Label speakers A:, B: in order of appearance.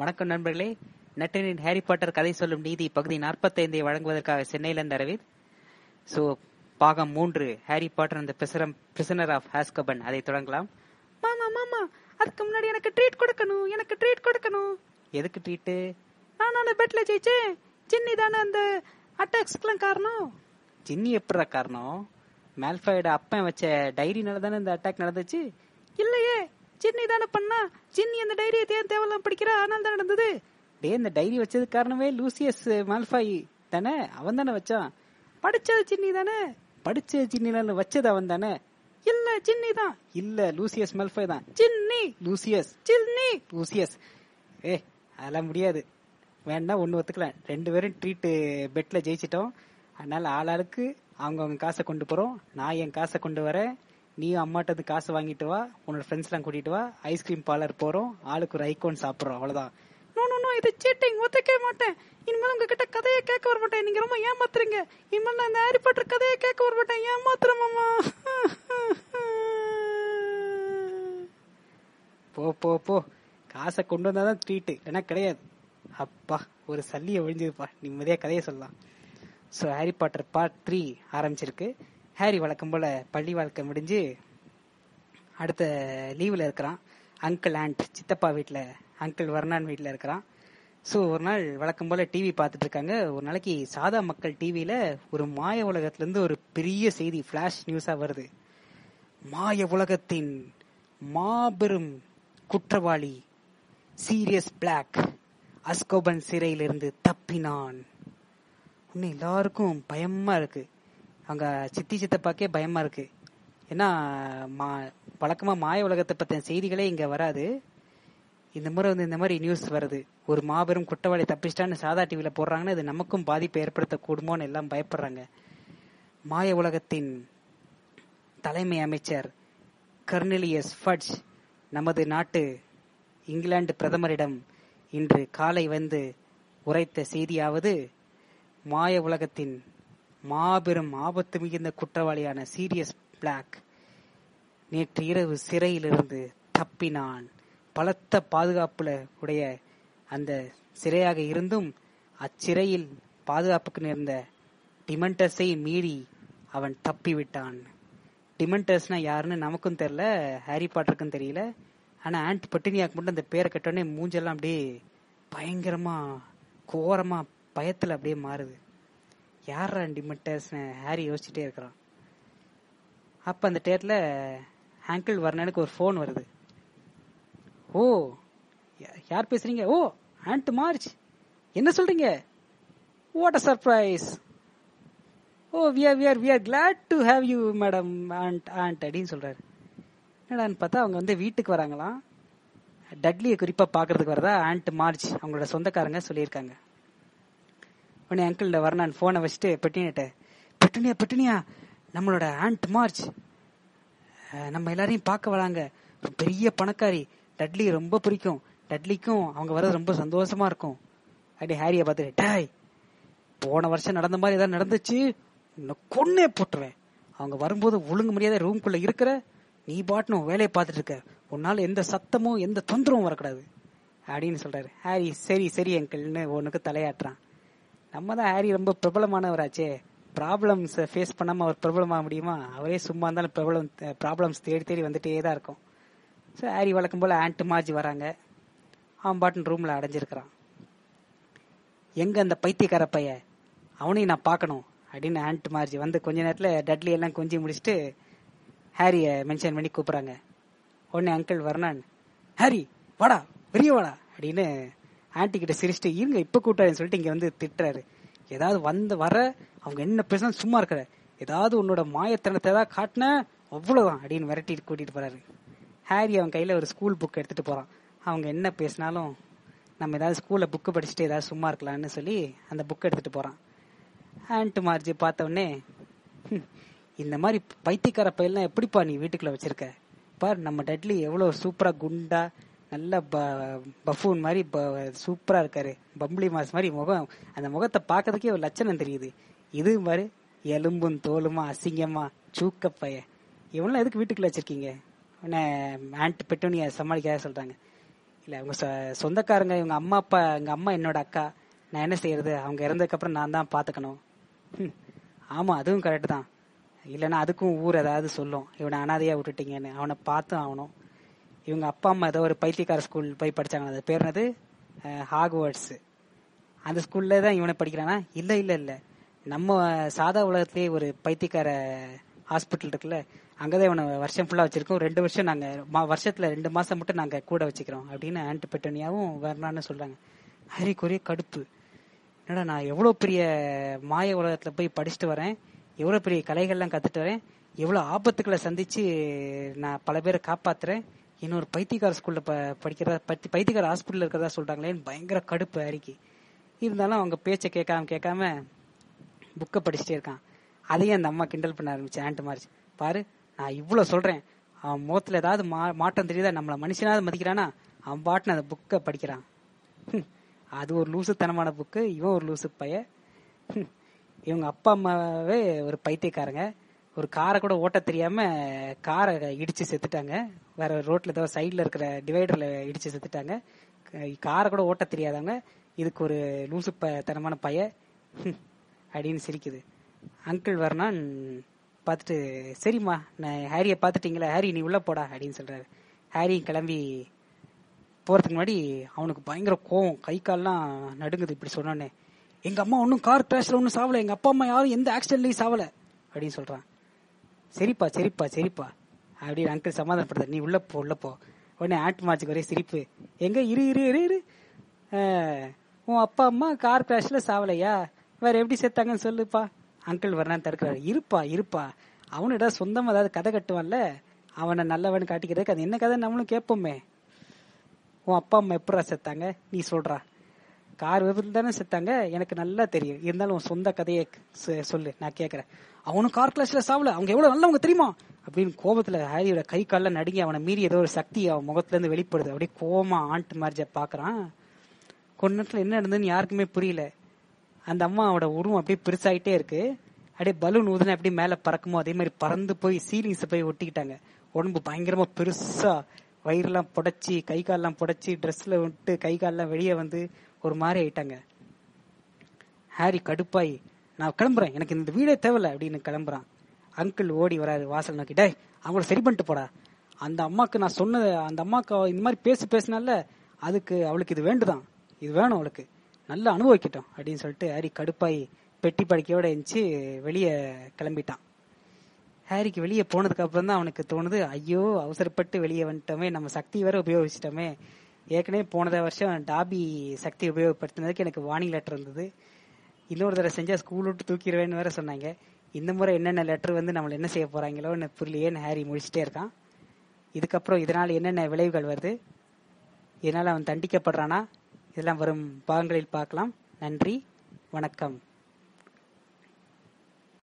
A: வணக்கம் நண்பர்களே. நட்டினின் Harry Potter கதை சொல்லும் நீதி பகுதி நாற்பத்தைந்தை வழங்குவதற்காக சென்னையிலிருந்து அரவிந்த் ஸோ பாகம் மூன்று ஹாரி பாட்டர் அந்த பிரிசனர் ஆஃப் ஹாஸ்கபன் அதை தொடங்கலாம்.
B: மாமா மாமா அதுக்கு முன்னாடி எனக்கு ட்ரீட் கொடுக்கணும் எனக்கு ட்ரீட் கொடுக்கணும்.
A: எதுக்கு ட்ரீட்டு
B: நான் அந்த பெட்ல ஜெயிச்சேன். சின்னி தானே அந்த அட்டாக்ஸ்க்குலாம் காரணம்?
A: ஜின்னி எப்படா காரணம்? மேல்ஃபாயோட அப்பன் வச்ச டைரினால தானே இந்த அட்டாக் நடந்துச்சு?
B: இல்லையே. சின்னி தானே பண்ணா? சின்னி அந்த டைரியை தேன் தேவலாம் படிக்கிறா? ஆனால் தான் நடந்தது?
A: டே இந்த டைரி வச்சது காரணமே லூசியஸ் மால்ஃபாய் தானே? அவன் தானே வச்சான்.
B: படிச்சது சின்னி தானே?
A: படிச்ச ஜின்னில வச்சது அவன் தானே?
B: இல்ல சின்னி தான்.
A: இல்ல லூசியஸ் மால்ஃபாய் தான்.
B: சின்னி
A: லூசியஸ்.
B: சின்னி
A: லூசியஸ். ஏ அதெல்லாம் முடியாது. வேணா ஒன்று ஒத்துக்கலாம். ரெண்டு பேரும் ட்ரீட்டு பெட்டில் ஜெயிச்சிட்டோம். அதனால ஆளாளுக்கு அவங்கவுங்க காசை கொண்டு போகிறோம் நான் என் காசை கொண்டு வரேன். நீ அம்மாட்டது காசை வாங்கிட்டு வா உன்னோட ஃப்ரெண்ட்ஸ்லாம் கூட்டிட்டு வா ஐஸ்கிரீம் பார்லர் போகிறோம் ஆளுக்கு ஒரு ஐகோன் சாப்பிட்றோம் அவ்வளோதான்
B: நோ நோ நோ இது சீட்டிங் ஒத்துக்கவே மாட்டேன். இனிமேல் உங்ககிட்ட கதையை கேட்க வர மாட்டேன் நீங்க ரொம்ப ஏமாத்துறீங்க. இனிமேல் நான் இந்த ஹாரி பாட்டர் கதையை கேட்க வர மாட்டேன் ஏமாத்துறேன் மாமா.
A: போ போ போ. காசை கொண்டு வந்தால் தான் ட்ரீட்டு இல்லைன்னா கிடையாது. அப்பா ஒரு சல்லியை ஒழிஞ்சதுப்பா. நிம்மதியாக கதையை சொல்லலாம். So Harry Potter part three ஆரம்பிச்சிருக்கு. ஹாரி வழக்கம் போல் பள்ளி வாழ்க்கை முடிஞ்சு அடுத்த லீவில் இருக்கிறான். அங்கிள் ஆண்ட் சித்தப்பா வீட்டில் அங்கிள் வர்ணான் வீட்டில் இருக்கிறான். ஸோ ஒரு நாள் வழக்கம் போல் டிவி பார்த்துட்டு இருக்காங்க. ஒரு நாளைக்கு சாதா மக்கள் டிவியில் ஒரு மாய உலகத்துலேருந்து ஒரு பெரிய செய்தி ஃப்ளாஷ் நியூஸாக வருது. மாய உலகத்தின் மாபெரும் குற்றவாளி சீரியஸ் பிளாக் அஸ்கோபன் சிறையிலிருந்து தப்பினான். இன்னும் எல்லாருக்கும் பயமாக இருக்குது அங்க சித்தி சித்தப்பாக்கே பயமா இருக்கு. ஏன்னா மா வழக்கமா மாய உலகத்தை பத்தின செய்திகளே இங்க வராது. இந்த முறை வந்து இந்த மாதிரி நியூஸ் வருது. ஒரு மாபெரும் குற்றவாளி தப்பிச்சிட்டான்னு சாதா டிவியில போடுறாங்கன்னா இது நமக்கும் பாதிப்பை ஏற்படுத்தக்கூடுமோன்னு எல்லாம் பயப்படுறாங்க. மாய உலகத்தின் தலைமை அமைச்சர் கர்னலியஸ் ஃபட்ஜ் நமது நாட்டு இங்கிலாந்து பிரதமரிடம் இன்று காலை வந்து உரைத்த செய்தியாவது மாய உலகத்தின் மாபெரும் ஆபத்து மிகுந்த குற்றவாளியான சீரியஸ் பிளாக். நேற்று இரவு சிறையிலிருந்து தப்பினான். பலத்த பாதுகாப்புல உடைய அந்த சிறையாக இருந்தும் அச்சிறையில் பாதுகாப்புக்கு நேர்ந்த டிமெண்டர்ஸை மீறி அவன் தப்பிவிட்டான். டிமெண்டர்ஸ்னா யாருன்னு நமக்கும் தெரியல ஹாரி பாட்டருக்கும் தெரியல. ஆனா ஆண்ட் பட்டினியாக்கு மட்டும் அந்த பேரை கட்டோடனே மூஞ்செல்லாம் அப்படியே பயங்கரமா கோரமா பயத்துல அப்படியே மாறுது. யாரா டிமெண்டர்ஸ்னு ஹாரி யோசிச்சுட்டே இருக்கிறான். அப்ப அந்த டேட்ல ஹாங்கிள் வர்ணனுக்கு ஒரு ஃபோன் வருது. ஓ யார் பேசுறீங்க? Oh aunt March. என்ன சொல்றீங்க? What a surprise oh we are we are we are glad to have you madam aunt aunt அப்படின்னு சொல்றாரு. என்னடான்னு பார்த்தா அவங்க வந்து வீட்டுக்கு வராங்களாம். டட்லியை குறிப்பா பாக்குறதுக்கு வரதா ஆண்ட் மார்ச் அவங்களோட சொந்தக்காரங்க சொல்லியிருக்காங்க. உடனே அங்கிள் வரணான் போனை வச்சுட்டு பெட்டினிட்ட பெட்டினியா பெட்டினியா நம்மளோட ஆண்ட் மார்ச். நம்ம எல்லாரையும் பார்க்க வராங்க. பெரிய பணக்காரி. டட்லி ரொம்ப பிடிக்கும். டட்லிக்கும் அவங்க வர்றது ரொம்ப சந்தோஷமா இருக்கும். அப்படி ஹாரியை பார்த்துட்டு டாய் போன வருஷம் நடந்த மாதிரி ஏதாவது நடந்துச்சு? கொன்னே போட்டுருவேன். அவங்க வரும்போது ஒழுங்கு முடியாத ரூம்குள்ள இருக்கிற நீ பாட்டணும் வேலையை பார்த்துட்டு இருக்க. உன்னால எந்த சத்தமும் எந்த தொந்தரவும் வரக்கூடாது. அப்படின்னு சொல்றாரு. ஹாரி சரி சரி அங்கிள்னு உனக்கு தலையாட்டுறான். நம்ம தான் ஹாரி ரொம்ப பிரபலமானவராச்சே. ப்ராப்ளம்ஸ் ஃபேஸ் பண்ணாமல் அவர் பிரபலமாக முடியுமா? அவரே சும்மா இருந்தாலும் பிரபலம் ப்ராப்ளம்ஸ் தேடி தேடி வந்துட்டே தான் இருக்கும். ஸோ ஹாரி வழக்கம் போல் ஆண்ட் மாஜி வராங்க. அவன் பாட்டன் ரூமில் அடைஞ்சிருக்கிறான். எங்கே அந்த பைத்தியக்கார பைய? அவனையும் நான் பார்க்கணும் அப்படின்னு ஆண்ட் மார்ஜி வந்து கொஞ்ச நேரத்தில் டட்லி எல்லாம் கொஞ்சி முடிச்சுட்டு ஹாரியை மென்ஷன் பண்ணி கூப்பிட்றாங்க. உடனே அங்கிள் வர்ணான் ஹாரி வாடா பெரிய வாடா அப்படின்னு ஆன்டி கிட்ட சிரிச்சுட்டு இருங்க இப்போ கூட்டாருன்னு சொல்லிட்டு இங்கே வந்து திட்டுறாரு. ஏதாவது வந்து வர அவங்க என்ன பேசினா சும்மா இருக்கிற ஏதாவது உன்னோட மாயத்தனத்தை ஏதாவது காட்டின அவ்வளவுதான் அப்படின்னு விரட்டிட்டு கூட்டிட்டு போறாரு. ஹாரி அவன் கையில ஒரு ஸ்கூல் புக் எடுத்துட்டு போறான். அவங்க என்ன பேசினாலும் நம்ம ஏதாவது ஸ்கூல்ல புக்கு படிச்சுட்டு ஏதாவது சும்மா இருக்கலாம்னு சொல்லி அந்த புக் எடுத்துட்டு போறான். ஆண்ட் மார்ஜி பார்த்தவொடனே இந்த மாதிரி பைத்தியக்கார பையெல்லாம் எப்படிப்பா நீ வீட்டுக்குள்ள வச்சிருக்க? பார் நம்ம டட்லி எவ்வளவு சூப்பரா குண்டா நல்ல பஃபூன் மாதிரி சூப்பரா இருக்காரு. பம்பளி மாஸ் மாதிரி முகம். அந்த முகத்தை பார்க்கறதுக்கே ஒரு லட்சணம் தெரியுது. இது மாதிரி எலும்பும் தோலுமா அசிங்கமா சூக்க பைய இவனெல்லாம் எதுக்கு வீட்டுக்குள்ள வச்சிருக்கீங்க? உடனே ஆண்ட் பெட்டோனிய சமாளிக்காத சொல்றாங்க. இல்ல அவங்க சொ- சொந்தக்காரங்க இவங்க அம்மா அப்பா எங்க அம்மா என்னோட அக்கா. நான் என்ன செய்யறது? அவங்க இறந்ததுக்கு அப்புறம் நான் தான் பாத்துக்கணும். ஆமா அதுவும் கரெக்ட் தான். இல்லைன்னா அதுக்கும் ஊர் ஏதாவது சொல்லும். இவனை அனாதையா விட்டுட்டீங்கன்னு. அவனை பார்த்தும் ஆகணும். இவங்க அப்பா அம்மா ஏதோ ஒரு பைத்தியக்கார ஸ்கூல் போய் படிச்சாங்க அது பேர் என்னது? ஹாக்வர்ட்ஸ் அந்த ஸ்கூல்ல தான் இவனை படிக்கிறானா? இல்ல இல்ல இல்ல. நம்ம சாதா உலகத்திலேயே ஒரு பைத்தியக்கார ஹாஸ்பிட்டல் இருக்குல்ல அங்கதான் இவனை வருஷம் ஃபுல்லா வச்சிருக்கோம். ரெண்டு வருஷம் நாங்க மா- வருஷத்துல ரெண்டு மாசம் மட்டும் நாங்க கூட வச்சுக்கிறோம் அப்படின்னு ஆன்ட் பெட்டோனியாவும் வரணும்னு சொல்றாங்க. ஹரிக்குரிய கடுப்பு. என்னடா நான் எவ்வளவு பெரிய மாய உலகத்துல போய் படிச்சுட்டு வரேன்? எவ்வளவு பெரிய கலைகள்லாம் கத்துட்டு வரேன்? எவ்வளவு ஆபத்துக்களை சந்திச்சு நான் பல பேரை காப்பாத்துறேன்? இன்னொரு பைத்தியக்கார ஸ்கூல்ல ப படிக்கிறதா பத்தி பைத்தியக்கார ஹாஸ்பிட்டல் இருக்கிறதா சொல்றாங்களேன்னு பயங்கர கடுப்பு அறிக்கை இருந்தாலும் அவங்க பேச்சை கேட்காம கேட்காம புக்கை படிச்சுட்டே இருக்கான். அதையும் அந்த அம்மா கிண்டல் பண்ண ஆரம்பிச்சு ஆண்ட் மாறிச்சு. பாரு நான் இவ்வளோ சொல்றேன். அவன் முகத்துல ஏதாவது மா- மாற்றம் தெரியுதா? நம்மளை மனுஷனாவது மதிக்கிறானா? அவன் பாட்டுன்னு அந்த புக்கை படிக்கிறான். அது ஒரு லூசுத்தனமான புக்கு இவன் ஒரு லூசு பைய இவங்க அப்பா அம்மாவே ஒரு பைத்தியக்காரங்க. ஒரு காரை கூட ஓட்ட தெரியாம காரை இடிச்சு செத்துட்டாங்க. வேற ரோட்ல ஏதாவது சைட்ல இருக்கிற டிவைடர்ல இடிச்சு செத்துட்டாங்க. காரை கூட ஓட்ட தெரியாதவங்க இதுக்கு ஒரு லூசு ப- தனமான பைய அப்படின்னு சிரிக்குது. அங்கிள் வர்ணான் பார்த்துட்டு சரிம்மா நான் ஹாரியை பார்த்துட்டீங்களா ஹாரி நீ உள்ள போடா அப்படின்னு சொல்றாரு. ஹாரி கிளம்பி போறதுக்கு முன்னாடி அவனுக்கு பயங்கர கோவம். கை கால்லாம் நடுங்குது இப்படி சொன்னோன்னே. எங்க அம்மா ஒன்றும் கார் கிராஷ்ல ஒன்றும் சாவல எங்க அப்பா அம்மா யாரும் எந்த ஆக்சிடென்ட்லயும் சாவல அப்படின்னு சொல்றான். சரிப்பா சரிப்பா சரிப்பா. அப்படின்னு அங்கிள் சமாதானப்படுத்த நீ உள்ள போ உள்ள போ. உடனே ஆட்டு மாச்சுக்கு ஒரே சிரிப்பு. எங்க? இரு இரு இரு இரு. உன் அப்பா அம்மா கார் கிராஷ்ல சாவலையா? வேற எப்படி செத்தாங்கன்னு சொல்லுப்பா. அங்கிள் வரணான்னு தடுக்கிறாரு. இருப்பா இருப்பா. அவனு சொந்தமா ஏதாவது கதை கட்டுவான்ல? அவனை நல்லவன் காட்டிக்கிறதுக்கு அது என்ன கதை நம்மளும் கேட்போமே. உன் அப்பா அம்மா எப்படா செத்தாங்க? நீ சொல்றா. கார் விபத்துல தானே செத்தாங்க? எனக்கு நல்லா தெரியும். இருந்தாலும் உன் சொந்த கதையை சொல்லு. நான் கேக்குறேன். அவனும் கார் கிளாஸ்ல சாவல. அவங்க எவ்வளவு நல்லவங்க தெரியுமா? அப்படின்னு கோபத்துல ஹாரியோட கை காலில் நடுங்கி அவனை மீறி ஏதோ ஒரு சக்தி அவன் முகத்துல இருந்து வெளிப்படுது. அப்படியே கோமா ஆண்ட் மார்ஜ பாக்குறான் கொஞ்ச நேரத்துல என்ன நடந்ததுன்னு யாருக்குமே புரியல. அந்த அம்மாவோட உருவம் அப்படியே பெருசாயிட்டே இருக்கு. அப்படியே பலூன் ஊதுனா அப்படியே மேல பறக்குமோ அதே மாதிரி பறந்து போய் சீலிங்ஸ் போய் ஒட்டிக்கிட்டாங்க. உடம்பு பயங்கரமா பெருசா வயிறுலாம் புடைச்சி கை காலெல்லாம் புடைச்சி ட்ரெஸ்ல விட்டு கை கால்லாம் வெளியே வந்து ஒரு மாதிரி ஆயிட்டாங்க. ஹாரி கடுப்பாய் நான் கிளம்புறேன். எனக்கு இந்த வீடே தேவையில்ல அப்படின்னு கிளம்புறான். அங்கிள் ஓடி வராரு வாசல் நோக்கி டேய் அவங்கள சரி பண்ணிட்டு போடா. அந்த அம்மாக்கு நான் சொன்னது அந்த அம்மாக்கு இந்த மாதிரி பேசி பேசினால அதுக்கு அவளுக்கு இது வேண்டுதான். இது வேணும் அவளுக்கு. நல்லா அனுபவிக்கட்டும் அப்படின்னு சொல்லிட்டு ஹாரி கடுப்பாய் பெட்டி படிக்கையோட எந்திச்சு வெளியே கிளம்பிட்டான். ஹாரிக்கு வெளியே போனதுக்கு அப்புறம் தான் அவனுக்கு தோணுது ஐயோ அவசரப்பட்டு வெளியே வந்துட்டோமே நம்ம சக்தி வேற உபயோகிச்சிட்டோமே. ஏற்கனவே போனத வருஷம் டாபி சக்தி உபயோகப்படுத்தினதுக்கு எனக்கு வார்னிங் லெட்டர் இருந்தது. இன்னொரு தடவை செஞ்சா ஸ்கூல் விட்டு தூக்கிடுவேன்னு வேற சொன்னாங்க. இந்த முறை என்னென்ன லெட்டர் வந்து நம்மள என்ன செய்ய போறாங்களோன்னு புரியலையேன்னு ஹாரி முடிச்சுட்டே இருக்கான். இதுக்கப்புறம் இதனால என்னென்ன விளைவுகள் வருது? இதனால அவன் தண்டிக்கப்படுறானா? இதெல்லாம் வரும் பாகங்களில் பார்க்கலாம். நன்றி. வணக்கம்.